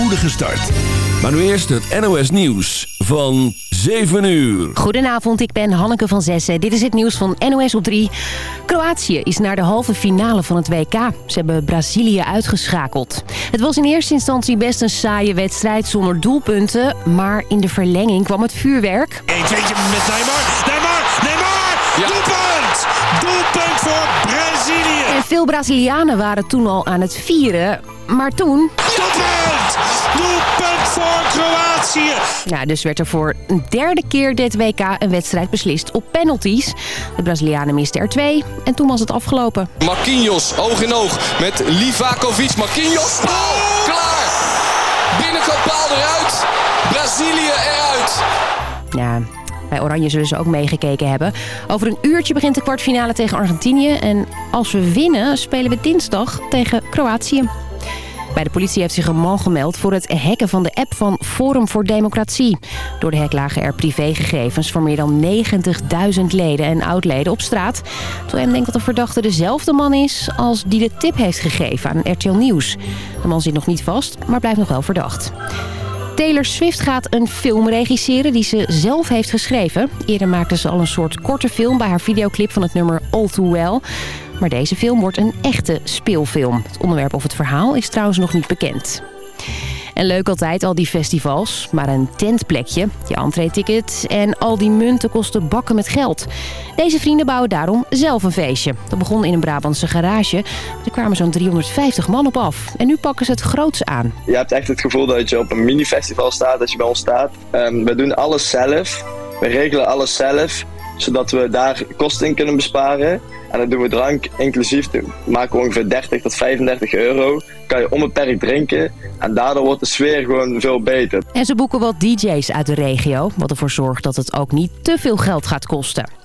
spoedige start. Maar nu eerst het NOS Nieuws van 7 uur. Goedenavond, ik ben Hanneke van Zessen. Dit is het nieuws van NOS op 3. Kroatië is naar de halve finale van het WK. Ze hebben Brazilië uitgeschakeld. Het was in eerste instantie best een saaie wedstrijd zonder doelpunten. Maar in de verlenging kwam het vuurwerk. 1 2 met Neymar. Neymar, Neymar! Doelpunt! Doelpunt voor Brazilië! En veel Brazilianen waren toen al aan het vieren. Maar toen... Doelpunt! Doelpunt voor Kroatië! Ja, dus werd er voor een derde keer dit WK een wedstrijd beslist op penalties. De Brazilianen misten er twee en toen was het afgelopen. Marquinhos, oog in oog met Livakovic. Marquinhos, oh, klaar! Binnenkant paal eruit, Brazilië eruit. Ja, bij Oranje zullen ze ook meegekeken hebben. Over een uurtje begint de kwartfinale tegen Argentinië. En als we winnen, spelen we dinsdag tegen Kroatië. Bij de politie heeft zich een man gemeld voor het hacken van de app van Forum voor Democratie. Door de hack lagen er privégegevens voor meer dan 90.000 leden en oudleden op straat. Hem denkt dat de verdachte dezelfde man is als die de tip heeft gegeven aan RTL Nieuws. De man zit nog niet vast, maar blijft nog wel verdacht. Taylor Swift gaat een film regisseren die ze zelf heeft geschreven. Eerder maakte ze al een soort korte film bij haar videoclip van het nummer All Too Well. Maar deze film wordt een echte speelfilm. Het onderwerp of het verhaal is trouwens nog niet bekend. En leuk altijd, al die festivals. Maar een tentplekje, je entree-ticket en al die munten kosten bakken met geld. Deze vrienden bouwen daarom zelf een feestje. Dat begon in een Brabantse garage. Er kwamen zo'n 350 man op af. En nu pakken ze het groots aan. Je hebt echt het gevoel dat je op een mini-festival staat als je bij ons staat. Um, we doen alles zelf. We regelen alles zelf zodat we daar kosten in kunnen besparen. En dan doen we drank inclusief, maken we ongeveer 30 tot 35 euro. Kan je onbeperkt drinken en daardoor wordt de sfeer gewoon veel beter. En ze boeken wat DJ's uit de regio, wat ervoor zorgt dat het ook niet te veel geld gaat kosten.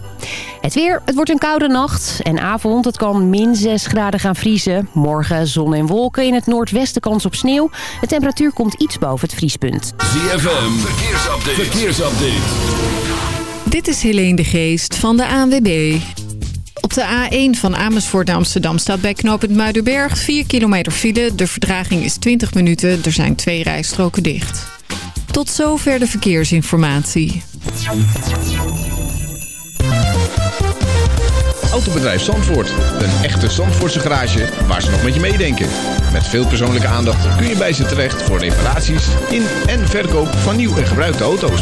Het weer, het wordt een koude nacht en avond. Het kan min 6 graden gaan vriezen. Morgen zon en wolken. In het noordwesten kans op sneeuw. De temperatuur komt iets boven het vriespunt. ZFM, verkeersupdate. verkeersupdate. Dit is Helene de Geest van de ANWB. Op de A1 van Amersfoort naar Amsterdam staat bij knooppunt Muidenberg 4 kilometer file. De verdraging is 20 minuten. Er zijn twee rijstroken dicht. Tot zover de verkeersinformatie. Autobedrijf Zandvoort. Een echte Zandvoortse garage waar ze nog met je meedenken. Met veel persoonlijke aandacht kun je bij ze terecht voor reparaties in en verkoop van nieuw en gebruikte auto's.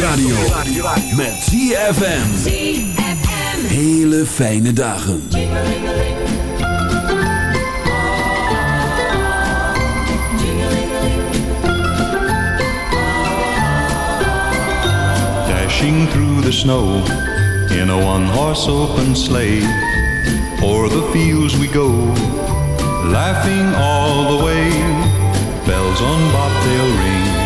radio. Met ZFM. Hele fijne dagen. Dashing through the snow in a one-horse open sleigh. O'er the fields we go, laughing all the way. Bells on bobtail ring.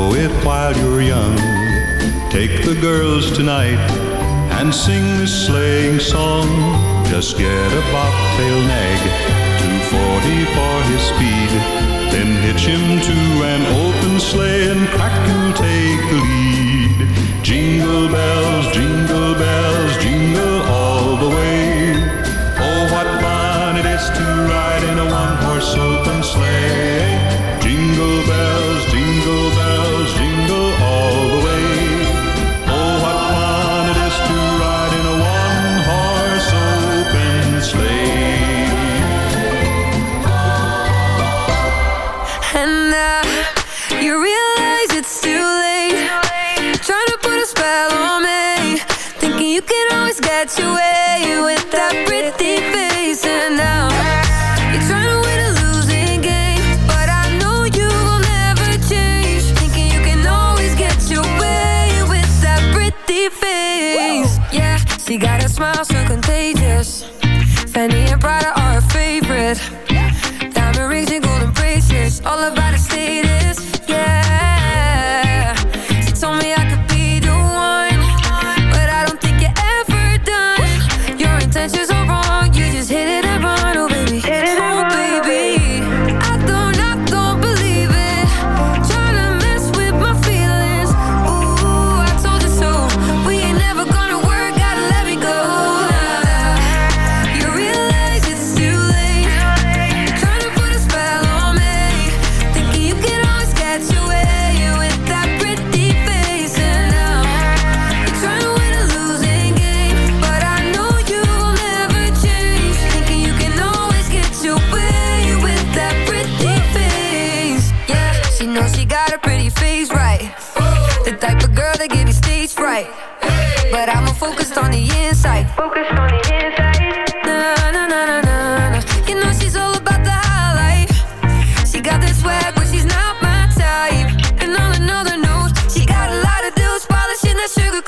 If while you're young, take the girls tonight and sing this sleighing song. Just get a bobtail nag, 240 for his speed. Then hitch him to an open sleigh and crack and take the lead. Jingle bells, jingle bells, jingle all the way.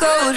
cold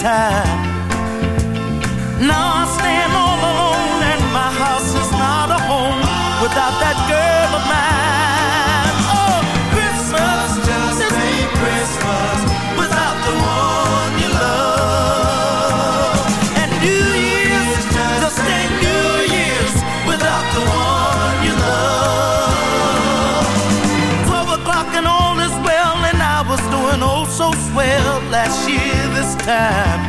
time. No. time.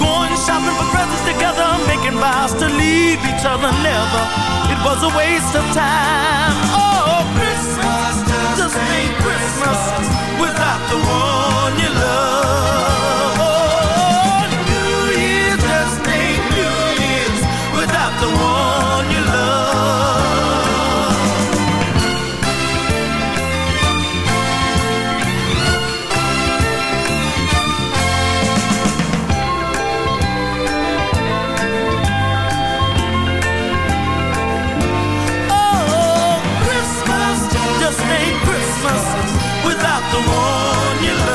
Going shopping for presents together, making vows to leave each other never. It was a waste of time. Oh, Christmas just ain't Christmas without the one you love. the one you love.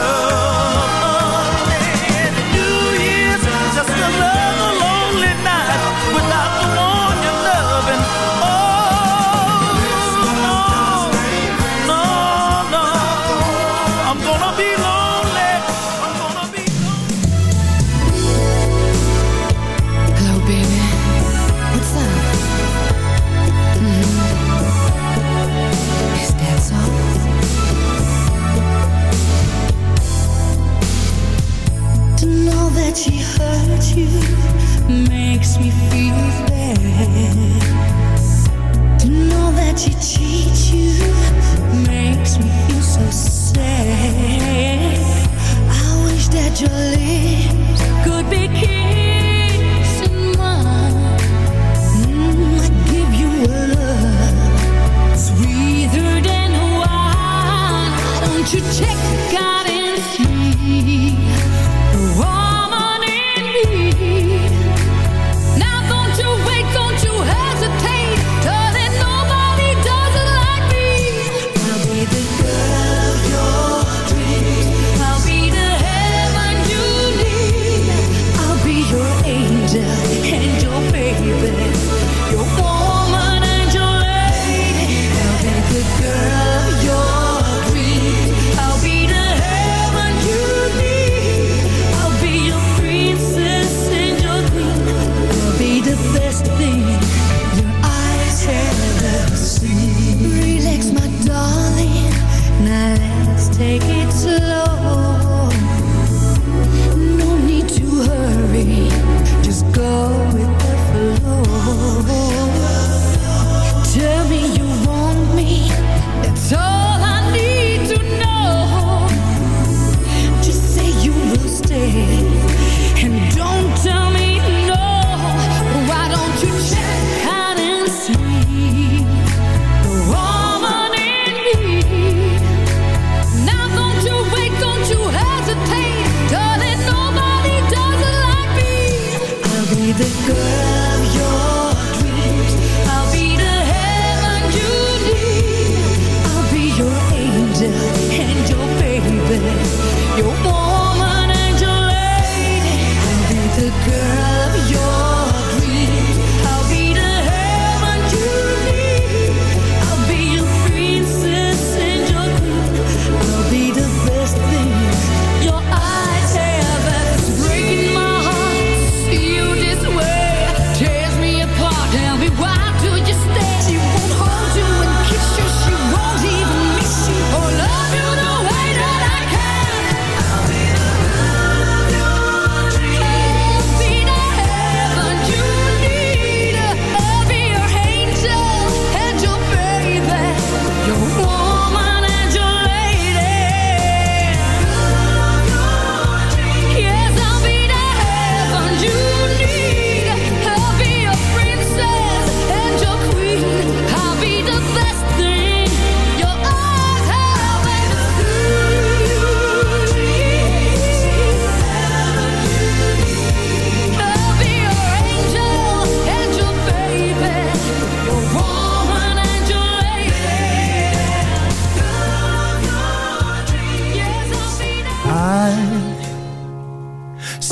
your lips.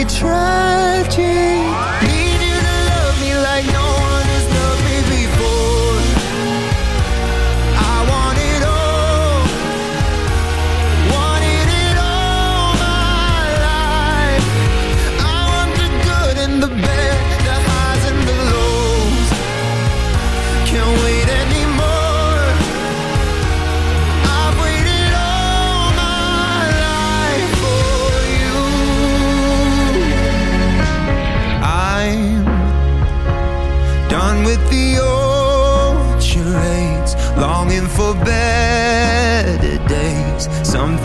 very tragic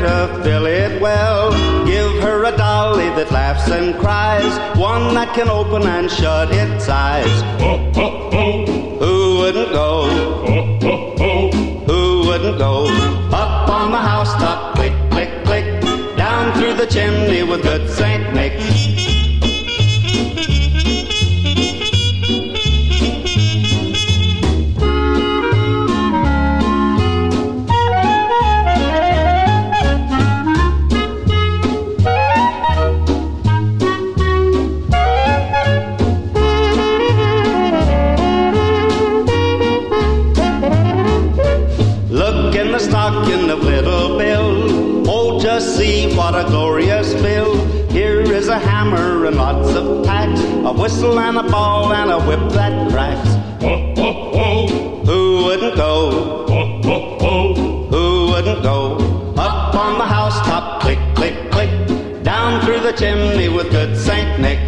to fill it well. Give her a dolly that laughs and cries, one that can open and shut its eyes. Oh, oh, oh. Who wouldn't go? Oh, oh, oh. Who wouldn't go? Up on the housetop, click, click, click, down through the chimney with good Saint Nick. thumbtacks, a whistle and a ball and a whip that cracks. Who wouldn't go? Who wouldn't go? Up on the housetop, click, click, click. Down through the chimney with good Saint Nick.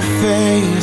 Face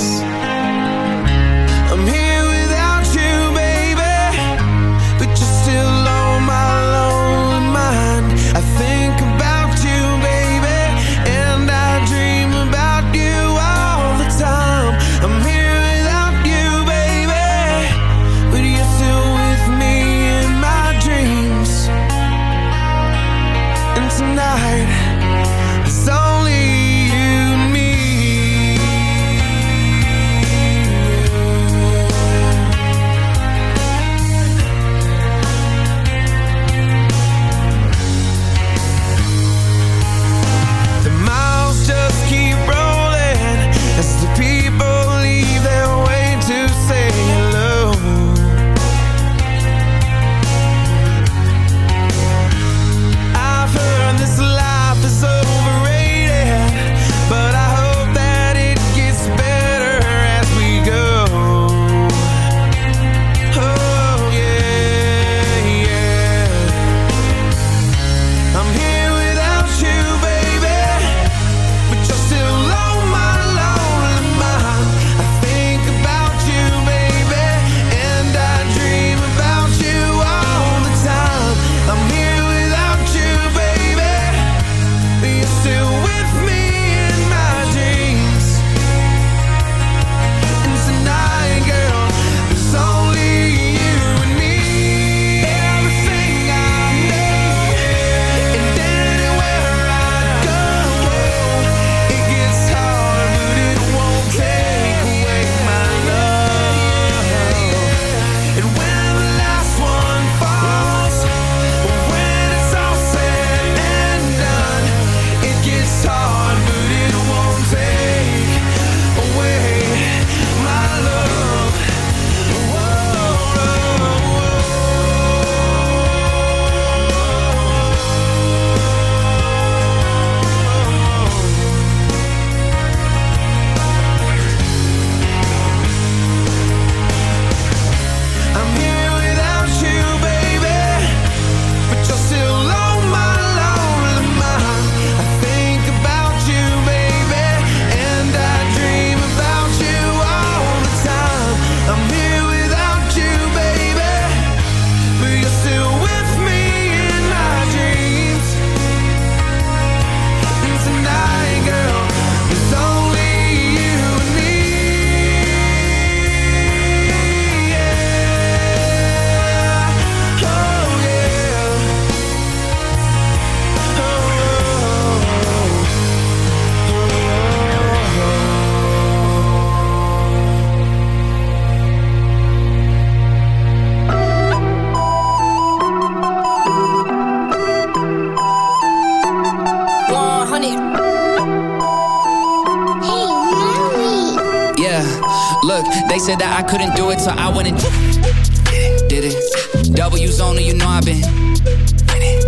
it. W's only, you know I've been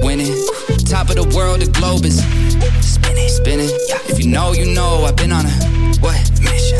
winning. Top of the world, the globe is spinning, spinning. If you know, you know, I've been on a what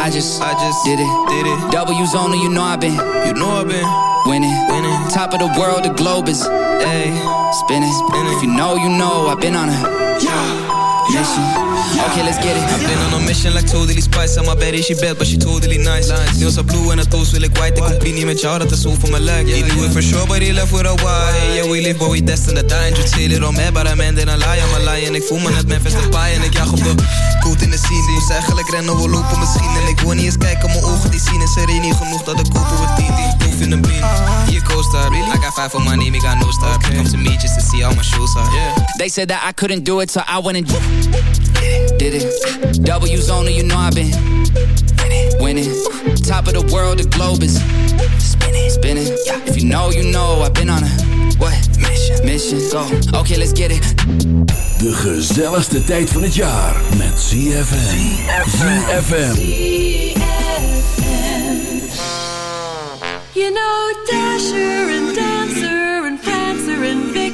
I just, I just did it, did it. W's only, you know I've been, you know I've been winning, winning. Top of the world, the globe is, ayy, spinning. spinning. If you know, you know, I've been on a, yeah. mission. Okay, let's get it. I've been on a mission like totally spice. En mijn baddie, she bad, but she totally nice. Nails are blue en het toast wil ik white. Ik compie niet met jou, dat is zo voor mijn lijk. Knew it for sure, but he left with a why. Yeah, we live, but we destined to die. En je chill it on me, but I'm ending a lie. I'm a lie. En ik voel me net Memphis de paai. En ik jag op de coat in de scene. Moest eigenlijk rennen, we lopen misschien. En ik wil niet eens kijken, mijn ogen die zien. En ze er niet genoeg dat ik kopen we 10. Die proef in een bean. Hier co-star. I got five for my name, got no star. Come to me just to see how my shoes are. Yeah. They said that I couldn't do it, so I went and did it. W's on it, you know I've been winning. Top of the world, the globe is spinning, spinning. Yeah. If you know, you know, I've been on a what mission? Mission. Go. Okay, let's get it. De gezelligste tijd van het jaar met ZFM. ZFM. You know Dasher and Dancer and Prancer and Vixen,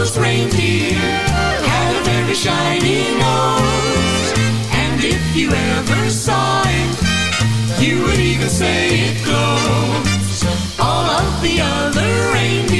red-nosed reindeer had a very shiny nose. And if you ever saw it, you would even say it glows. All of the other reindeer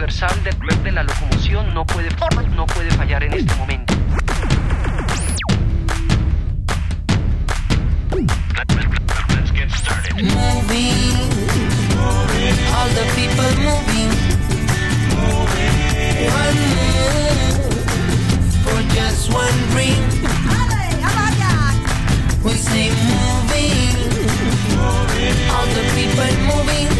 Universal del de la locomoción no puede, no puede fallar en este momento. moving. All the people moving. One move for just one dream. We say moving. All the people moving.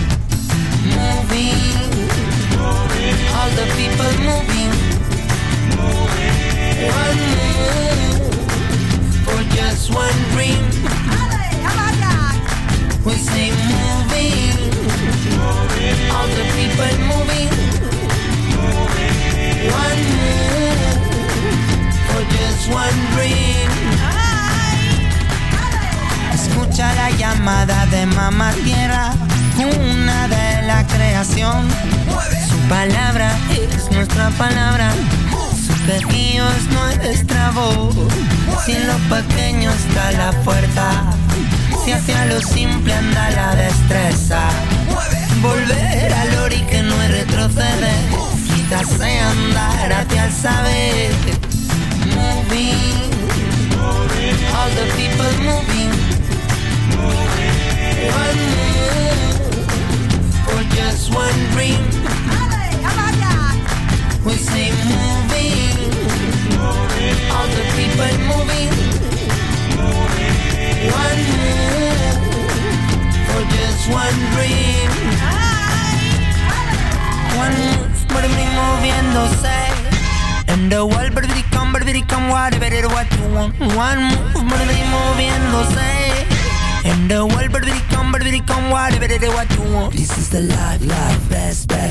Moving, all the people moving. One move for just one dream. We say moving, all the people moving. One move for just one dream. Escucha la llamada de mamá tierra, una de la creación. Su palabra es nuestra palabra, su pedido es nuestra voz. Si en lo pequeño está la fuerza, si hacia lo simple anda la destreza. Volver al ori que no es retroceder, quizás andar hacia el saber. Moving, all the people moving. One move just one dream. We say moving, all the people moving. One move for just one dream. One move, por mí moviéndose. And the world, but come, but come, whatever it what you want. One move, but moviéndose. And the world, but it come, but it come, whatever it what you want. This is the life, life, best, best.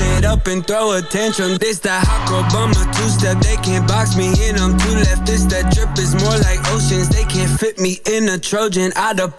It up and throw attention. This that hot bummer two step. They can't box me in. I'm two left. This that drip is more like oceans. They can't fit me in a Trojan. Out of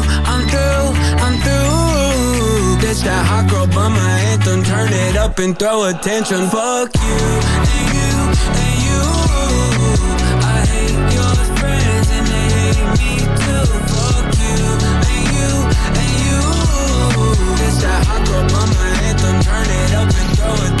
I'm through. This that hot girl bummer anthem. Turn it up and throw attention. Fuck you and you and you. I hate your friends and they hate me too. Fuck you and you and you. That hot girl bummer anthem. Turn it up and throw attention